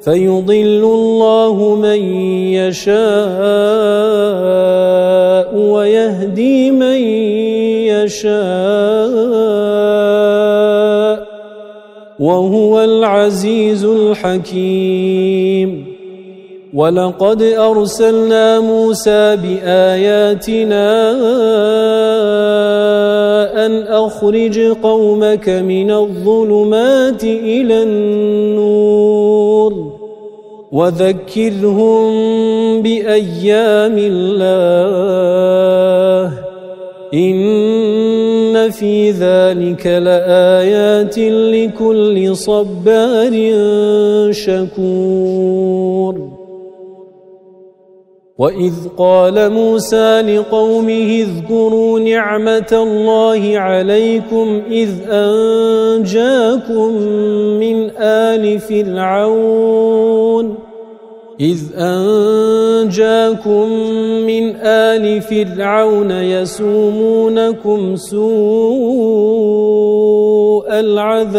فيضل الله من يشاء ويهدي من يشاء وهو العزيز الحكيم. ولقد أرسلنا موسى بآياتنا أن أخرج قومك من الظلمات إلى النور. وذكرهم بأيام الله إن في ذلك لآيات لكل صبار شكور وَإِذْ قَالَ مُوسَى لِقَوْمِهِ اذْكُرُوا نِعْمَةَ اللَّهِ عَلَيْكُمْ إِذْ أَنْجَاكُمْ مِنْ آلِ فِرْعَوْنَ إِذْ أَنْجَاكُمْ مِنْ آلِ فِرْعَوْنَ يَسُومُونَكُمْ سُوءَ الْعَذَابِ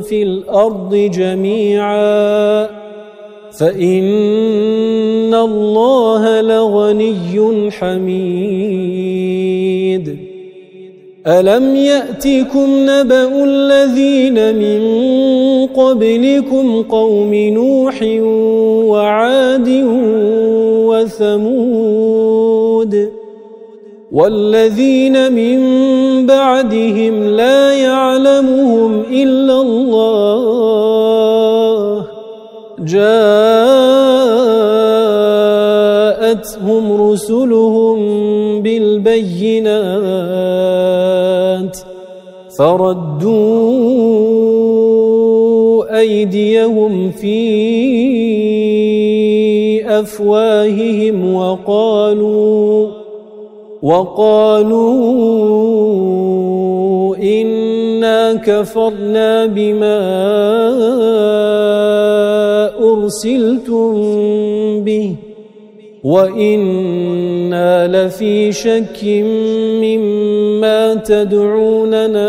في الأرض جميعا فإن الله لغني حميد. ألم يأتكم نبأ الذين من قبلكم قوم نوح وعاد وثمود؟ والذين من بعدهم لا يعلمهم إلا الله جاءتهم رسلهم بالبينات فردوا أيديهم في أفواههم وقالوا وقالوا إنا كفرنا بما أرسلتم به وإنا لفي شك مما تدعوننا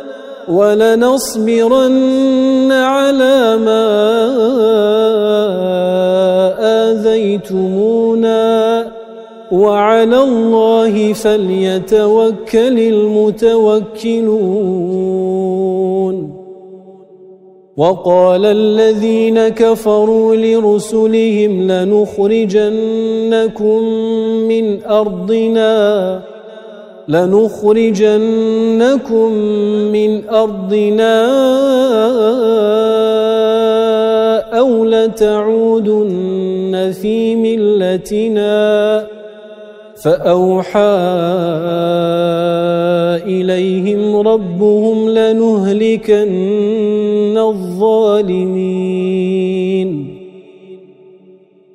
ولنصبرن على ما آذيتمونا. وعلى الله فليتوكل المتوكلون. وقال الذين كفروا لرسلهم لنخرجنكم من أرضنا. لنخرجنكم من أرضنا أو لتعودن في ملتنا فأوحى إليهم ربهم لنهلكن الظالمين.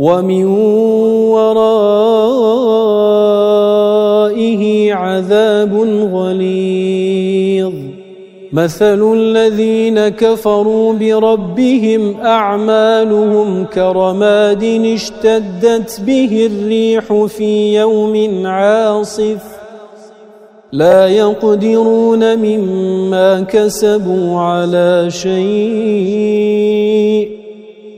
ومن ورائه عذاب غليظ. مثل الذين كفروا بربهم أعمالهم كرماد اشتدت به الريح في يوم عاصف. لا يقدرون مما كسبوا على شيء.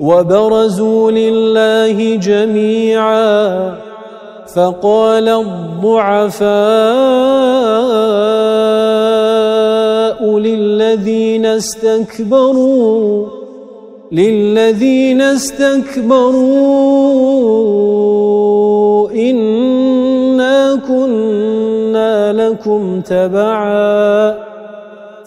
وبرزوا لله جميعا فقال الضعفاء للذين استكبروا للذين استكبروا إنا كنا لكم تبعاً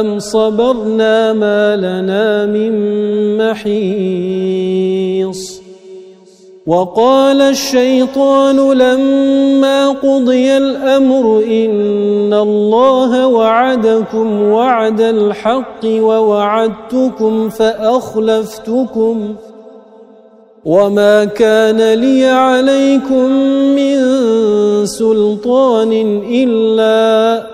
أم صبرنا ما لنا من محيص وقال الشيطان لما قضي الأمر إن الله وعدكم وعد الحق ووعدتكم فأخلفتكم وما كان لي عليكم من سلطان إلا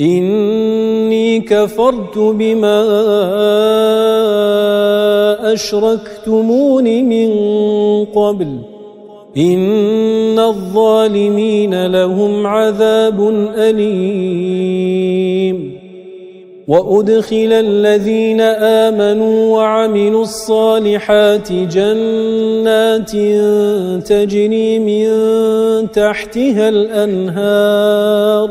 إني كفرت بما أشركتمون من قبل. إن الظالمين لهم عذاب أليم. وأدخل الذين آمنوا وعملوا الصالحات جنات تجري من تحتها الأنهار.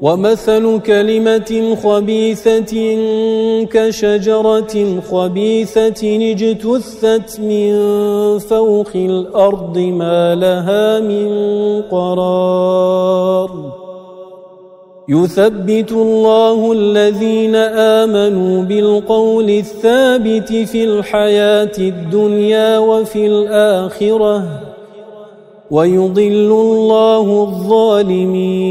ومثل كلمة خبيثة كشجرة خبيثة اجتثت من فوق الأرض ما لها من قرار. يثبت الله الذين آمنوا بالقول الثابت في الحياة الدنيا وفي الآخرة ويضل الله الظالمين.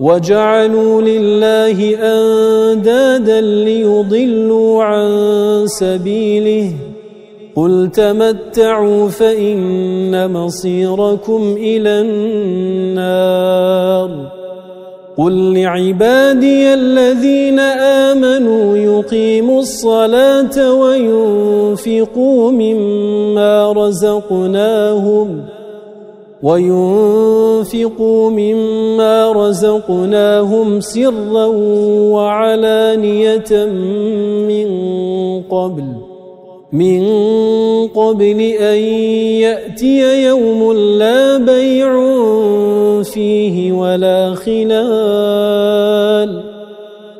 وجعلوا لله أندادا ليضلوا عن سبيله. قل تمتعوا فإن مصيركم إلى النار. قل لعبادي الذين آمنوا يقيموا الصلاة وينفقوا مما رزقناهم. وينفقوا مما رزقناهم سرا وعلانية من قبل من قبل أن يأتي يوم لا بيع فيه ولا خلال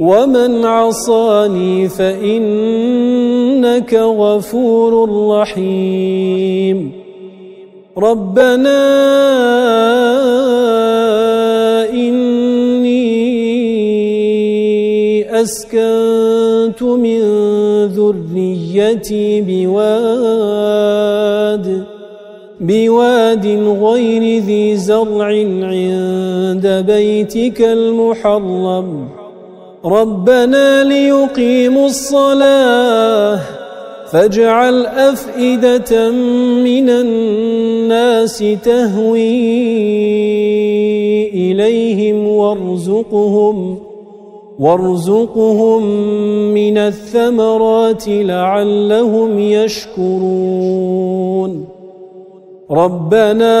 ومن عصاني فإنك غفور رحيم. ربنا أسكنت من ذريتي بواد بواد غير ذي زرع عند بيتك المحرم. ربنا ليقيموا الصلاة فاجعل أفئدة من الناس تهوي إليهم وارزقهم وارزقهم من الثمرات لعلهم يشكرون. ربنا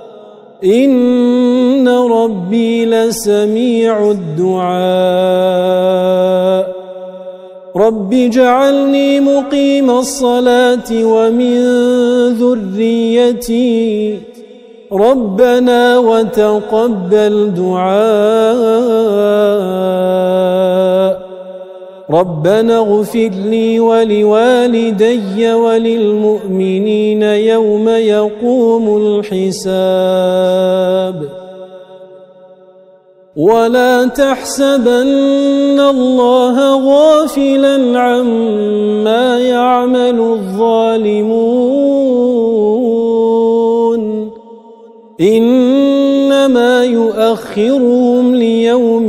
إن ربي لسميع الدعاء رب اجعلني مقيم الصلاة ومن ذريتي ربنا وتقبل دعاء ربنا اغفر لي ولوالدي وللمؤمنين يوم يقوم الحساب ولا تحسبن الله غافلا عما يعمل الظالمون إنما يؤخرهم ليوم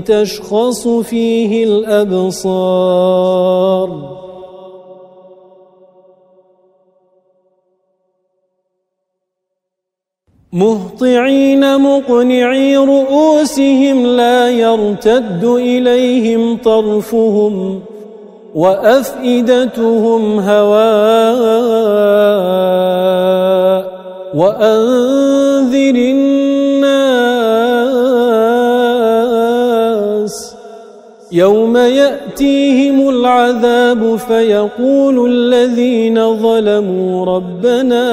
تشخص فيه الأبصار. مهطعين مقنعي رؤوسهم لا يرتد إليهم طرفهم وأفئدتهم هواء. وأنذر الناس. يوم يأتيهم العذاب فيقول الذين ظلموا ربنا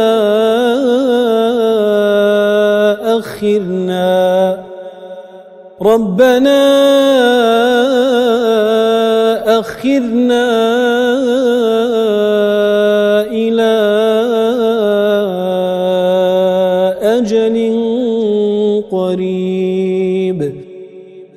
أخرنا. ربنا أخرنا.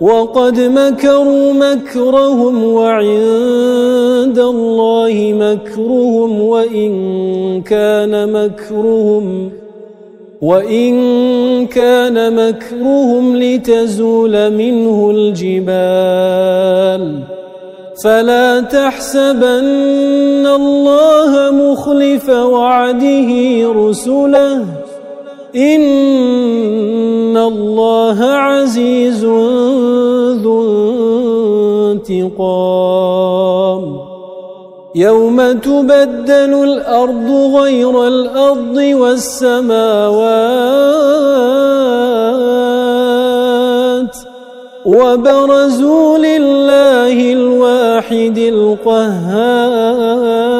وقد مكروا مكرهم وعند الله مكرهم وإن كان مكرهم وإن كان مكرهم لتزول منه الجبال فلا تحسبن الله مخلف وعده رسله إن الله عزيز ذو انتقام. يوم تبدل الأرض غير الأرض والسماوات وبرزوا لله الواحد القهار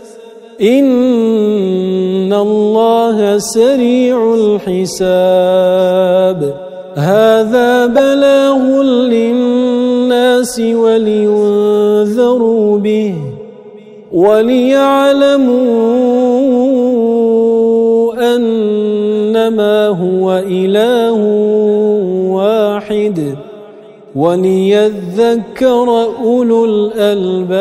إن الله سريع الحساب هذا بلاغ للناس ولينذروا به وليعلموا أنما هو إله واحد وليذكر أولو الألباب